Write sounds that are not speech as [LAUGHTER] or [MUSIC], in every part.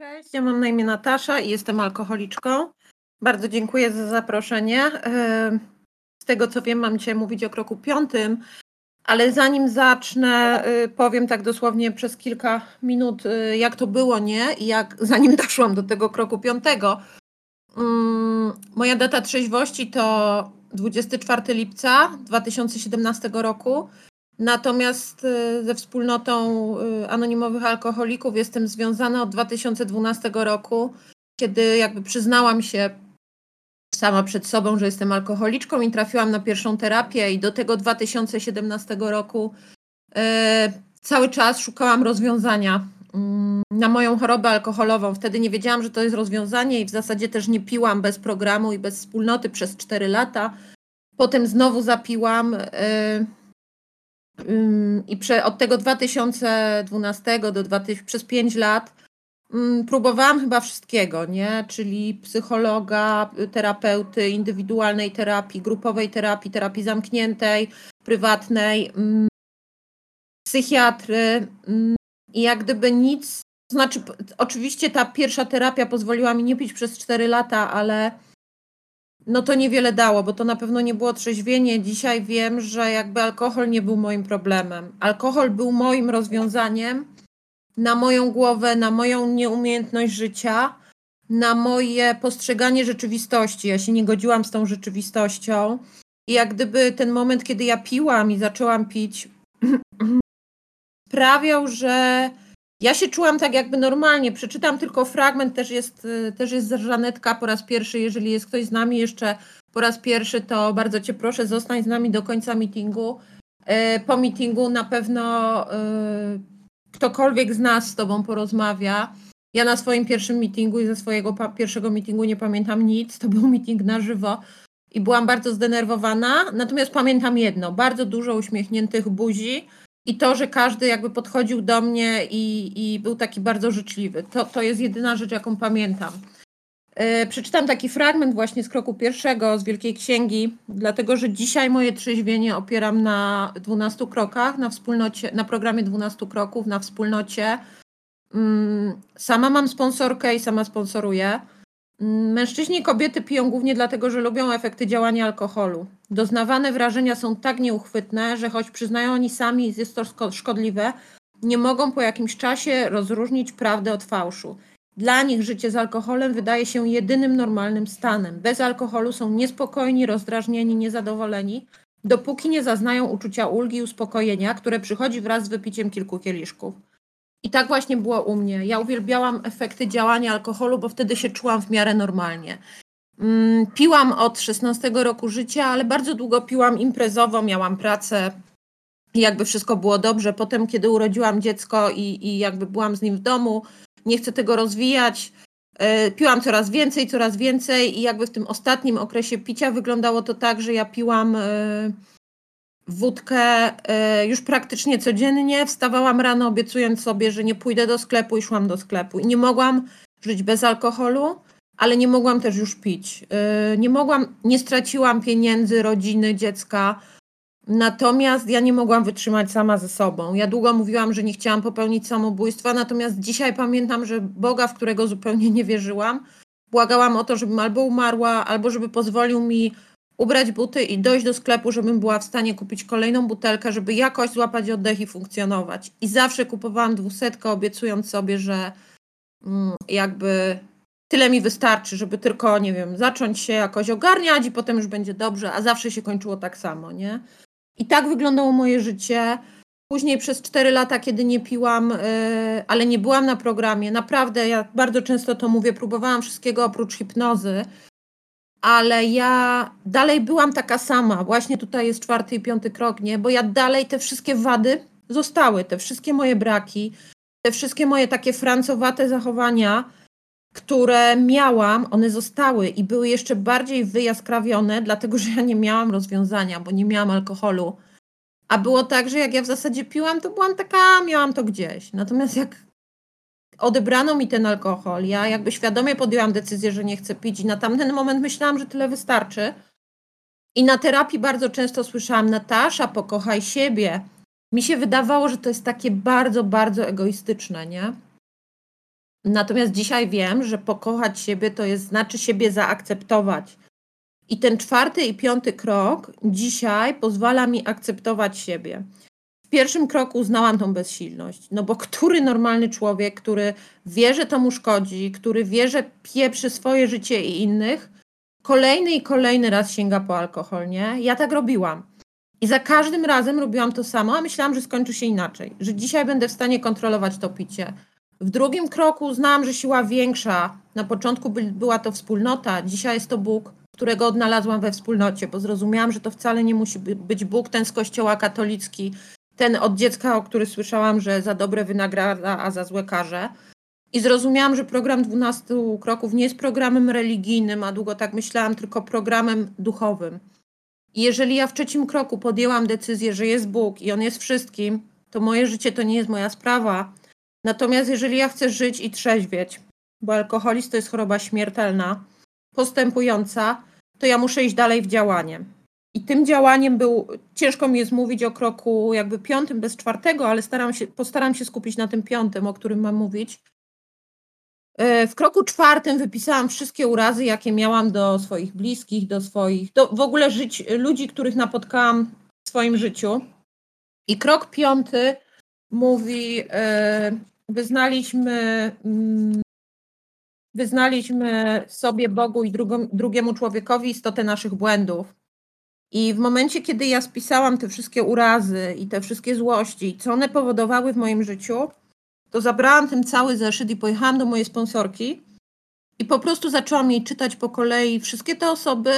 Cześć, ja mam na imię Natasza i jestem alkoholiczką. Bardzo dziękuję za zaproszenie. Z tego co wiem, mam dzisiaj mówić o kroku piątym, ale zanim zacznę, e, powiem tak dosłownie przez kilka minut, e, jak to było, nie? I jak [LAUGHS] zanim doszłam do tego kroku piątego. Mm, Moja data trzeźwości to 24 lipca 2017 roku. Natomiast y, ze wspólnotą y, anonimowych alkoholików jestem związana od 2012 roku, kiedy jakby przyznałam się sama przed sobą, że jestem alkoholiczką i trafiłam na pierwszą terapię i do tego 2017 roku y, cały czas szukałam rozwiązania mm, na moją chorobę alkoholową. Wtedy nie wiedziałam, że to jest rozwiązanie i w zasadzie też nie piłam bez programu i bez wspólnoty przez 4 lata. Potem znowu zapiłam. y, Ym, I prze, od tego 2012 do 2000, przez 5 lat próbowałam chyba wszystkiego, nie? Czyli psychologa, y, terapeuty, indywidualnej terapii, grupowej terapii, terapii zamkniętej, prywatnej, psychiatry. I jak gdyby nic, znaczy, oczywiście ta pierwsza terapia pozwoliła mi nie pić przez 4 lata, ale no to niewiele dało, bo to na pewno nie było trzeźwienie. Dzisiaj wiem, że jakby alkohol nie był moim problemem. Alkohol był moim rozwiązaniem na moją głowę, na moją nieumiejętność życia, na moje postrzeganie rzeczywistości. Ja się nie godziłam z tą rzeczywistością. I jak gdyby ten moment, kiedy ja piłam i zaczęłam pić, [CLEARS THROAT] sprawiał, że ja się czułam tak jakby normalnie. Przeczytam tylko fragment, też jest, y, też jest Żanetka po raz pierwszy. Jeżeli jest ktoś z nami jeszcze po raz pierwszy, to bardzo Cię proszę, zostań z nami do końca meetingu. Y, Po meetingu na pewno y, ktokolwiek z nas z Tobą porozmawia. Ja na swoim pierwszym meetingu i ze swojego pierwszego meetingu nie pamiętam nic. To był meeting na żywo i byłam bardzo zdenerwowana. Natomiast pamiętam jedno: bardzo dużo uśmiechniętych buzi i to, że każdy jakby podchodził do mnie i, i był taki bardzo życzliwy. To, to jest jedyna rzecz, jaką pamiętam. E, Przeczytam taki fragment właśnie z kroku pierwszego z Wielkiej Księgi, dlatego że dzisiaj moje trzeźwienie opieram na 12 krokach, na wspólnocie, na programie 12 kroków, na wspólnocie. Mm, Sama mam sponsorkę i sama sponsoruję. Mężczyźni i kobiety piją głównie dlatego, że lubią efekty działania alkoholu. Doznawane wrażenia są tak nieuchwytne, że choć przyznają oni sami, jest to szko- szkodliwe, nie mogą po jakimś czasie rozróżnić prawdy od fałszu. Dla nich życie z alkoholem wydaje się jedynym normalnym stanem. Bez alkoholu są niespokojni, rozdrażnieni, niezadowoleni, dopóki nie zaznają uczucia ulgi i uspokojenia, które przychodzi wraz z wypiciem kilku kieliszków. I tak właśnie było u mnie. Ja uwielbiałam efekty działania alkoholu, bo wtedy się czułam w miarę normalnie. Mm, Piłam od 16 roku życia, ale bardzo długo piłam imprezowo, miałam pracę jakby wszystko było dobrze. Potem, kiedy urodziłam dziecko i, i jakby byłam z nim w domu, nie chcę tego rozwijać, e, piłam coraz więcej, coraz więcej i jakby w tym ostatnim okresie picia wyglądało to tak, że ja piłam e, wódkę e, już praktycznie codziennie. Wstawałam rano obiecując sobie, że nie pójdę do sklepu i szłam do sklepu. I nie mogłam żyć bez alkoholu, ale nie mogłam też już pić. E, Nie mogłam, nie straciłam pieniędzy, rodziny, dziecka. Natomiast ja nie mogłam wytrzymać sama ze sobą. Ja długo mówiłam, że nie chciałam popełnić samobójstwa, natomiast dzisiaj pamiętam, że Boga, w którego zupełnie nie wierzyłam, błagałam o to, żebym albo umarła, albo żeby pozwolił mi ubrać buty i dojść do sklepu, żebym była w stanie kupić kolejną butelkę, żeby jakoś złapać oddech i funkcjonować. I zawsze kupowałam dwusetkę, obiecując sobie, że mm, jakby tyle mi wystarczy, żeby tylko, nie wiem, zacząć się jakoś ogarniać i potem już będzie dobrze, a zawsze się kończyło tak samo, nie? I tak wyglądało moje życie. Później przez 4 lata, kiedy nie piłam, yy, ale nie byłam na programie, naprawdę, ja bardzo często to mówię, próbowałam wszystkiego oprócz hipnozy, ale ja dalej byłam taka sama. Właśnie tutaj jest czwarty i piąty krok, nie? Bo ja dalej te wszystkie wady zostały, te wszystkie moje braki, te wszystkie moje takie francowate zachowania, które miałam, one zostały i były jeszcze bardziej wyjaskrawione, dlatego że ja nie miałam rozwiązania, bo nie miałam alkoholu. A było tak, że jak ja w zasadzie piłam, to byłam taka, miałam to gdzieś. Natomiast jak odebrano mi ten alkohol, ja jakby świadomie podjęłam decyzję, że nie chcę pić i na tamten moment myślałam, że tyle wystarczy. I na terapii bardzo często słyszałam, Natasza, pokochaj siebie. Mi się wydawało, że to jest takie bardzo, bardzo egoistyczne, nie? Natomiast dzisiaj wiem, że pokochać siebie to jest znaczy siebie zaakceptować. I ten czwarty i piąty krok dzisiaj pozwala mi akceptować siebie. Pierwszym kroku uznałam tą bezsilność, no bo który normalny człowiek, który wie, że to mu szkodzi, który wie, że pieprzy swoje życie i innych, kolejny i kolejny raz sięga po alkohol, nie? Ja tak robiłam. I za każdym razem robiłam to samo, a myślałam, że skończy się inaczej, że dzisiaj będę w stanie kontrolować to picie. W drugim kroku uznałam, że siła większa. Na początku by, była to wspólnota, dzisiaj jest to Bóg, którego odnalazłam we wspólnocie, bo zrozumiałam, że to wcale nie musi być Bóg, ten z kościoła katolicki, ten od dziecka, o który słyszałam, że za dobre wynagradza, a za złe karze. I zrozumiałam, że program 12 kroków nie jest programem religijnym, a długo tak myślałam, tylko programem duchowym. I jeżeli ja w trzecim kroku podjęłam decyzję, że jest Bóg i On jest wszystkim, to moje życie to nie jest moja sprawa. Natomiast jeżeli ja chcę żyć i trzeźwieć, bo alkoholizm to jest choroba śmiertelna, postępująca, to ja muszę iść dalej w działanie. I tym działaniem był, ciężko mi jest mówić o kroku jakby piątym bez czwartego, ale staram się, postaram się skupić na tym piątym, o którym mam mówić. E, w kroku czwartym wypisałam wszystkie urazy, jakie miałam do swoich bliskich, do swoich, do w ogóle żyć, ludzi, których napotkałam w swoim życiu. I krok piąty mówi, e, wyznaliśmy, mm, wyznaliśmy sobie Bogu i drugiemu człowiekowi istotę naszych błędów. I w momencie, kiedy ja spisałam te wszystkie urazy i te wszystkie złości, co one powodowały w moim życiu, to zabrałam ten cały zeszyt i pojechałam do mojej sponsorki i po prostu zaczęłam jej czytać po kolei wszystkie te osoby,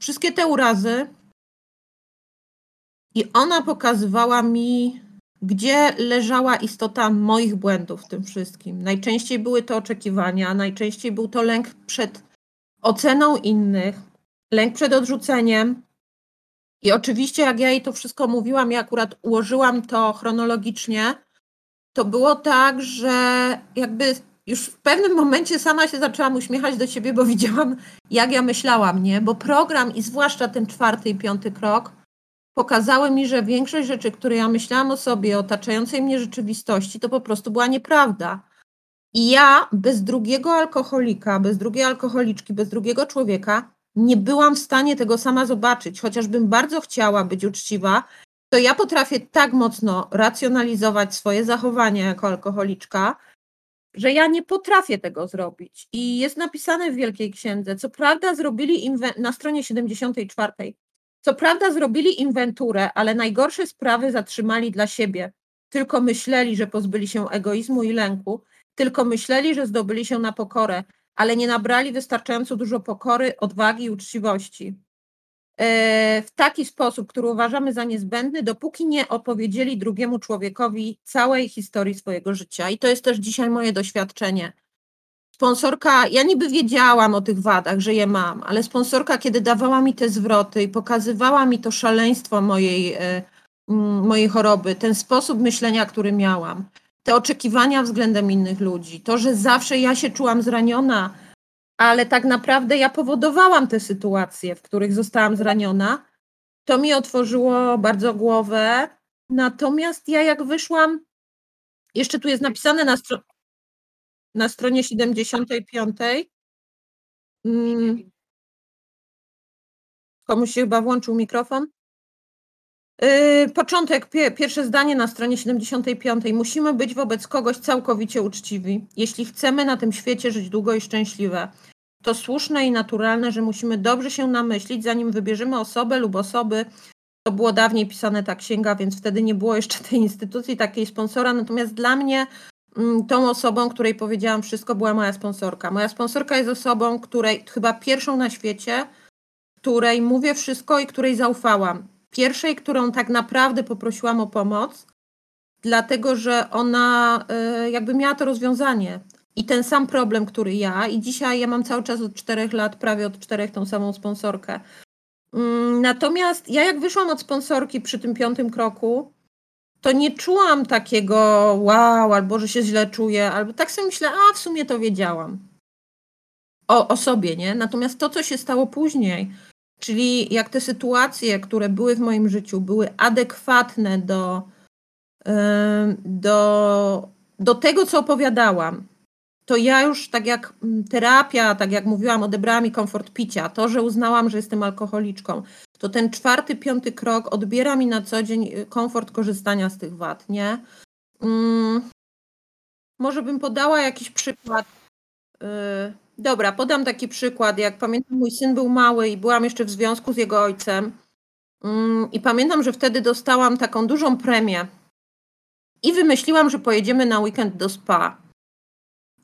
wszystkie te urazy. I ona pokazywała mi, gdzie leżała istota moich błędów w tym wszystkim. Najczęściej były to oczekiwania, najczęściej był to lęk przed oceną innych, lęk przed odrzuceniem. I oczywiście, jak ja jej to wszystko mówiłam, ja akurat ułożyłam to chronologicznie, to było tak, że jakby już w pewnym momencie sama się zaczęłam uśmiechać do siebie, bo [LAUGHS] widziałam, jak ja myślałam, nie? Bo program i zwłaszcza ten czwarty i piąty krok pokazały mi, że większość rzeczy, które ja myślałam o sobie, otaczającej mnie rzeczywistości, to po prostu była nieprawda. I ja bez drugiego alkoholika, bez drugiej alkoholiczki, bez drugiego człowieka nie byłam w stanie tego sama zobaczyć, chociażbym bardzo chciała być uczciwa to ja potrafię tak mocno racjonalizować swoje zachowania jako alkoholiczka, że ja nie potrafię tego zrobić. I jest napisane w Wielkiej Księdze, co prawda zrobili na stronie 74. Co prawda zrobili inwenturę, ale najgorsze sprawy zatrzymali dla siebie. Tylko myśleli, że pozbyli się egoizmu i lęku, tylko myśleli, że zdobyli się na pokorę, ale nie nabrali wystarczająco dużo pokory, odwagi i uczciwości. E, w taki sposób, który uważamy za niezbędny, dopóki nie opowiedzieli drugiemu człowiekowi całej historii swojego życia. I to jest też dzisiaj moje doświadczenie. Sponsorka, ja niby wiedziałam o tych wadach, że je mam, ale sponsorka, kiedy dawała mi te zwroty i pokazywała mi to szaleństwo mojej, e, mojej choroby, ten sposób myślenia, który miałam, te oczekiwania względem innych ludzi, to, że zawsze ja się czułam zraniona, ale tak naprawdę ja powodowałam te sytuacje, w których zostałam zraniona. To mi otworzyło bardzo głowę. Natomiast ja jak wyszłam, jeszcze tu jest napisane na, na stronie 75. Hmm. Komuś się chyba włączył mikrofon. Yy, początek, pie, pierwsze zdanie na stronie 75. Musimy być wobec kogoś całkowicie uczciwi. Jeśli chcemy na tym świecie żyć długo i szczęśliwe, to słuszne i naturalne, że musimy dobrze się namyślić, zanim wybierzemy osobę lub osoby. To było dawniej pisane ta księga, więc wtedy nie było jeszcze tej instytucji, takiej sponsora. Natomiast dla mnie mm, tą osobą, której powiedziałam wszystko, była moja sponsorka. Moja sponsorka jest osobą, której chyba pierwszą na świecie, której mówię wszystko i której zaufałam pierwszej, którą tak naprawdę poprosiłam o pomoc, dlatego że ona y, jakby miała to rozwiązanie i ten sam problem, który ja, i dzisiaj ja mam cały czas od czterech lat, prawie od czterech tą samą sponsorkę. Mm, natomiast ja jak wyszłam od sponsorki przy tym piątym kroku, to nie czułam takiego wow, albo że się źle czuję, albo tak sobie myślę, a w sumie to wiedziałam. O, o sobie, nie? Natomiast to, co się stało później, Czyli jak te sytuacje, które były w moim życiu, były adekwatne do, do, do tego, co opowiadałam. to ja już tak jak mm, terapia, tak jak mówiłam, odebrała mi komfort picia, to, że uznałam, że jestem alkoholiczką, to ten czwarty, piąty krok odbiera mi na co dzień y, komfort korzystania z tych wad, nie? Hmm, może bym podała jakiś przykład. Yy, dobra, podam taki przykład. Jak pamiętam, mój syn był mały i byłam jeszcze w związku z jego ojcem. Yy, I pamiętam, że wtedy dostałam taką dużą premię. I wymyśliłam, że pojedziemy na weekend do spa.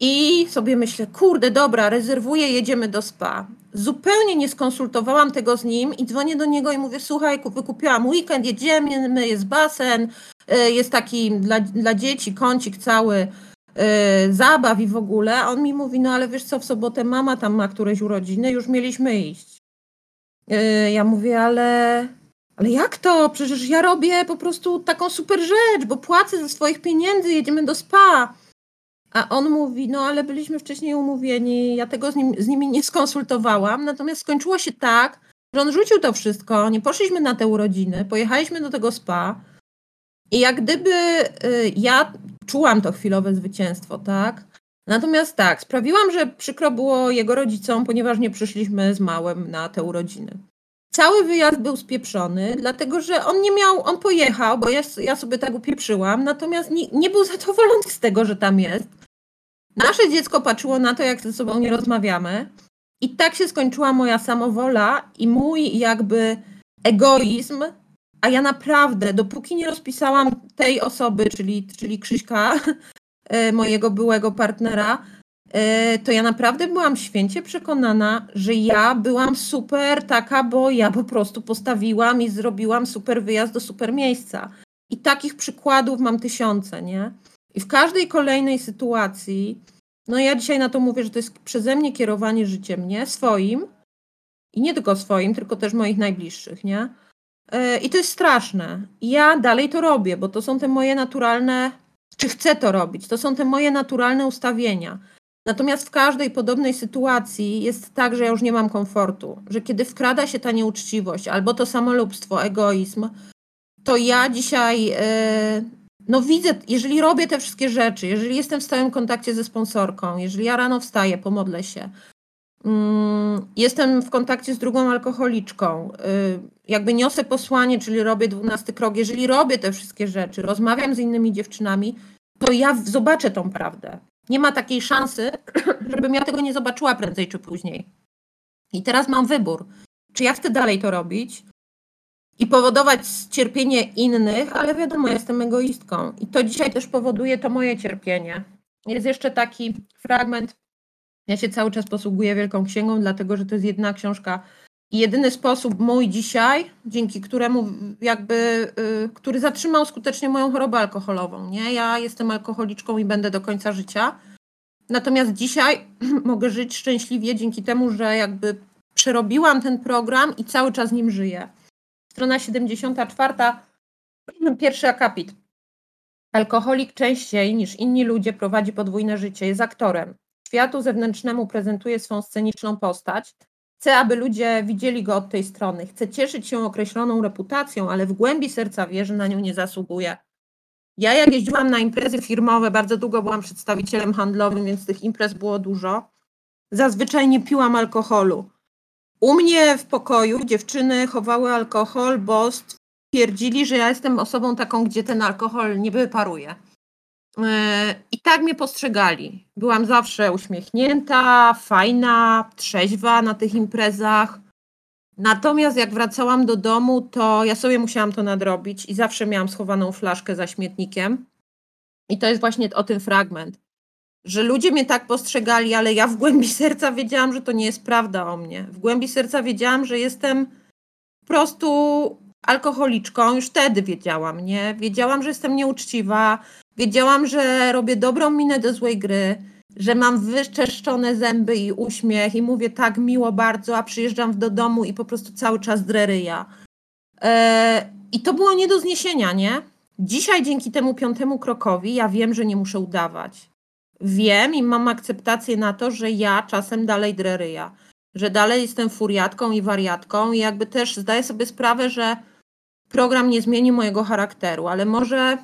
I sobie myślę, kurde, dobra, rezerwuję, jedziemy do spa. Zupełnie nie skonsultowałam tego z nim i dzwonię do niego i mówię, słuchaj, wykupiłam weekend, jedziemy, jest basen, y, jest taki dla, dla dzieci kącik cały, zabaw i w ogóle. A on mi mówi, no ale wiesz co, w sobotę mama tam ma któreś urodziny, już mieliśmy iść. Yy, ja mówię, ale, ale jak to? Przecież ja robię po prostu taką super rzecz, bo płacę ze swoich pieniędzy, jedziemy do spa. A on mówi, no ale byliśmy wcześniej umówieni, ja tego z, nim, z nimi nie skonsultowałam, natomiast skończyło się tak, że on rzucił to wszystko, nie poszliśmy na te urodziny, pojechaliśmy do tego spa i jak gdyby y, ja czułam to chwilowe zwycięstwo, tak? Natomiast tak, sprawiłam, że przykro było jego rodzicom, ponieważ nie przyszliśmy z małym na te urodziny. Cały wyjazd był spieprzony, dlatego że on nie miał, on pojechał, bo ja, ja sobie tak upieprzyłam, natomiast nie, nie był [LAUGHS] zadowolony z tego, że tam jest. Nasze dziecko patrzyło na to, jak ze sobą nie rozmawiamy. I tak się skończyła moja samowola i mój jakby egoizm, a ja naprawdę, dopóki nie rozpisałam tej osoby, czyli, czyli Krzyśka, [LAUGHS] e, mojego byłego partnera, e, to ja naprawdę byłam święcie przekonana, że ja byłam super taka, bo ja po prostu postawiłam i zrobiłam super wyjazd do super miejsca. I takich przykładów mam tysiące, nie? I w każdej kolejnej sytuacji, no ja dzisiaj na to mówię, że to jest przeze mnie kierowanie życiem, nie? Swoim. I nie tylko swoim, tylko też moich najbliższych, nie? E, I to jest straszne. Ja dalej to robię, bo to są te moje naturalne, czy chcę to robić, to są te moje naturalne ustawienia. Natomiast w każdej podobnej sytuacji jest tak, że ja już nie mam komfortu, że kiedy wkrada się ta nieuczciwość albo to samolubstwo, egoizm, to ja dzisiaj yy, no widzę, jeżeli robię te wszystkie rzeczy, jeżeli jestem w stałym kontakcie ze sponsorką, jeżeli ja rano wstaję, pomodlę się, jestem w kontakcie z drugą alkoholiczką, y, jakby niosę posłanie, czyli robię dwunasty krok, jeżeli robię te wszystkie rzeczy, rozmawiam z innymi dziewczynami, to ja zobaczę tą prawdę. Nie ma takiej szansy, [CLEARS THROAT] żebym ja tego nie zobaczyła prędzej czy później. I teraz mam wybór. Czy ja chcę dalej to robić, i powodować cierpienie innych, ale wiadomo, jestem egoistką i to dzisiaj też powoduje to moje cierpienie. Jest jeszcze taki fragment. Ja się cały czas posługuję Wielką Księgą, dlatego że to jest jedna książka i jedyny sposób mój dzisiaj, dzięki któremu jakby, yy, który zatrzymał skutecznie moją chorobę alkoholową. Nie? Ja jestem alkoholiczką i będę do końca życia. Natomiast dzisiaj [CLEARS THROAT] mogę żyć szczęśliwie dzięki temu, że jakby przerobiłam ten program i cały czas nim żyję. Strona 74, [CLEARS THROAT] pierwszy akapit. Alkoholik częściej niż inni ludzie prowadzi podwójne życie, jest aktorem. Światu zewnętrznemu prezentuje swą sceniczną postać. Chce, aby ludzie widzieli go od tej strony. Chce cieszyć się określoną reputacją, ale w głębi serca wie, że na nią nie zasługuje. Ja jak jeździłam na imprezy firmowe, bardzo długo byłam przedstawicielem handlowym, więc tych imprez było dużo. Zazwyczaj nie piłam alkoholu. U mnie w pokoju dziewczyny chowały alkohol, bo stwierdzili, że ja jestem osobą taką, gdzie ten alkohol nie wyparuje. E, I tak mnie postrzegali. Byłam zawsze uśmiechnięta, fajna, trzeźwa na tych imprezach. Natomiast jak wracałam do domu, to ja sobie musiałam to nadrobić i zawsze miałam schowaną flaszkę za śmietnikiem. I to jest właśnie o tym fragment że ludzie mnie tak postrzegali, ale ja w głębi [LAUGHS] serca wiedziałam, że to nie jest prawda o mnie. W głębi serca wiedziałam, że jestem po prostu alkoholiczką. Już wtedy wiedziałam, nie? Wiedziałam, że jestem nieuczciwa. Wiedziałam, że robię dobrą minę do złej gry, że mam wyczeszczone zęby i uśmiech i mówię tak miło bardzo, a przyjeżdżam do domu i po prostu cały czas dreryja. Eee, I to było nie do zniesienia, nie? Dzisiaj dzięki temu piątemu krokowi ja wiem, że nie muszę udawać wiem i mam akceptację na to, że ja czasem dalej dreryja, że dalej jestem furiatką i wariatką i jakby też zdaję sobie sprawę, że program nie zmieni mojego charakteru, ale może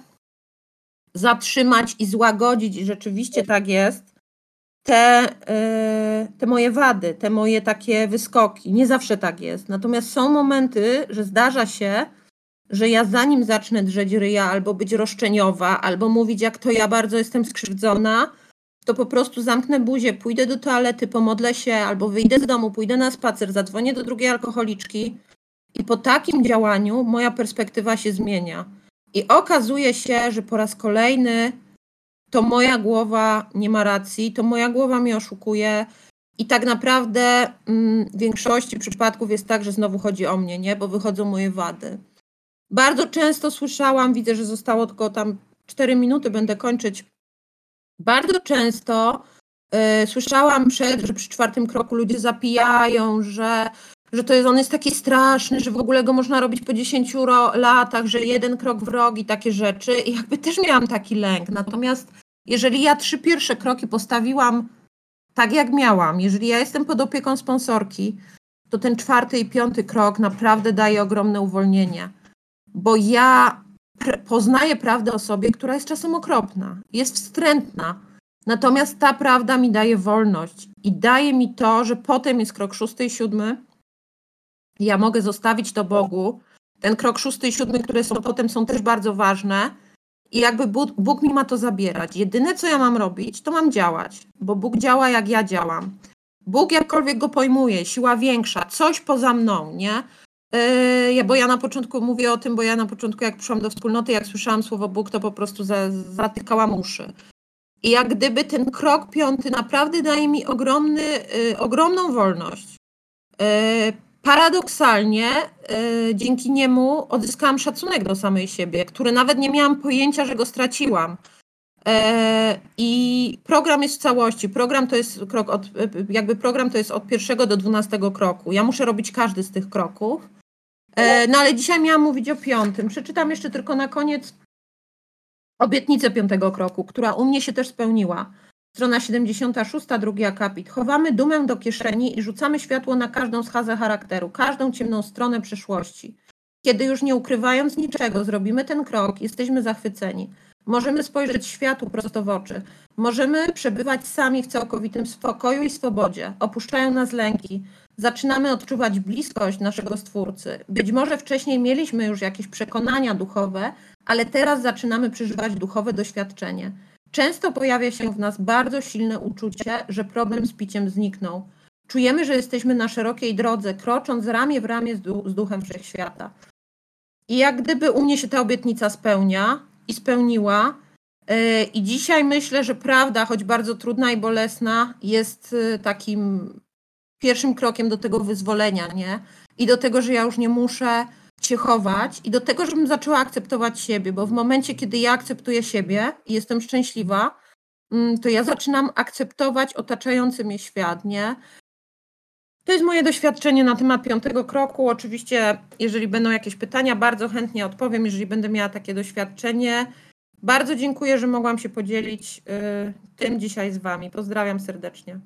zatrzymać i złagodzić i rzeczywiście tak jest, te, y, te moje wady, te moje takie wyskoki. Nie zawsze tak jest. Natomiast są momenty, że zdarza się, że ja zanim zacznę drzeć ryja albo być roszczeniowa, albo mówić, jak to ja bardzo jestem skrzywdzona, to po prostu zamknę buzię, pójdę do toalety, pomodlę się, albo wyjdę z domu, pójdę na spacer, zadzwonię do drugiej alkoholiczki i po takim działaniu moja perspektywa się zmienia. I okazuje się, że po raz kolejny to moja głowa nie ma racji, to moja głowa mnie oszukuje. I tak naprawdę mm, w większości przypadków jest tak, że znowu chodzi o mnie, nie? Bo wychodzą moje wady. Bardzo często słyszałam, widzę, że zostało tylko tam 4 minuty, będę kończyć. Bardzo często y, słyszałam, przed, że przy czwartym kroku ludzie zapijają, że, że to jest, on jest taki straszny, że w ogóle go można robić po 10 latach, że jeden krok w rok i takie rzeczy. I jakby też miałam taki lęk. Natomiast jeżeli ja trzy pierwsze kroki postawiłam tak, jak miałam, jeżeli ja jestem pod opieką sponsorki, to ten czwarty i piąty krok naprawdę daje ogromne uwolnienie bo ja poznaję prawdę o sobie, która jest czasem okropna, jest wstrętna. Natomiast ta prawda mi daje wolność i daje mi to, że potem jest krok szósty i siódmy. Ja mogę zostawić to Bogu. Ten krok szósty i siódmy, które są potem, są też bardzo ważne. I jakby Bóg, Bóg mi ma to zabierać. Jedyne, co ja mam robić, to mam działać, bo Bóg działa, jak ja działam. Bóg jakkolwiek go pojmuje, siła większa, coś poza mną, nie? Yy, bo ja na początku mówię o tym, bo ja na początku jak przyszłam do wspólnoty, jak słyszałam słowo Bóg, to po prostu za, zatykałam uszy. I jak gdyby ten krok piąty naprawdę daje mi ogromny, yy, ogromną wolność. Yy, paradoksalnie yy, dzięki niemu odzyskałam szacunek do samej siebie, który nawet nie miałam pojęcia, że go straciłam. Yy, I program jest w całości. Program to jest krok od, yy, jakby program to jest od pierwszego do dwunastego kroku. Ja muszę robić każdy z tych kroków. E, no ale dzisiaj miałam mówić o piątym. Przeczytam jeszcze tylko na koniec obietnicę piątego kroku, która u mnie się też spełniła. Strona 76, drugi akapit. Chowamy dumę do kieszeni i rzucamy światło na każdą schazę charakteru, każdą ciemną stronę przyszłości. Kiedy już nie ukrywając niczego, zrobimy ten krok, jesteśmy zachwyceni. Możemy spojrzeć światu prosto w oczy. Możemy przebywać sami w całkowitym spokoju i swobodzie. Opuszczają nas lęki. Zaczynamy odczuwać bliskość naszego Stwórcy. Być może wcześniej mieliśmy już jakieś przekonania duchowe, ale teraz zaczynamy przeżywać duchowe doświadczenie. Często pojawia się w nas bardzo silne uczucie, że problem z piciem zniknął. Czujemy, że jesteśmy na szerokiej drodze, krocząc ramię w ramię z, z duchem wszechświata. I jak gdyby u mnie się ta obietnica spełnia, i spełniła. E, I dzisiaj myślę, że prawda, choć bardzo trudna i bolesna, jest e, takim pierwszym krokiem do tego wyzwolenia, nie? I do tego, że ja już nie muszę się chować i do tego, żebym zaczęła akceptować siebie, bo w momencie, kiedy ja akceptuję siebie i jestem szczęśliwa, mm, to ja zaczynam akceptować otaczający mnie świat, nie? To jest moje doświadczenie na temat piątego kroku. Oczywiście, jeżeli będą jakieś pytania, bardzo chętnie odpowiem, jeżeli będę miała takie doświadczenie. Bardzo dziękuję, że mogłam się podzielić y, tym dzisiaj z Wami. Pozdrawiam serdecznie.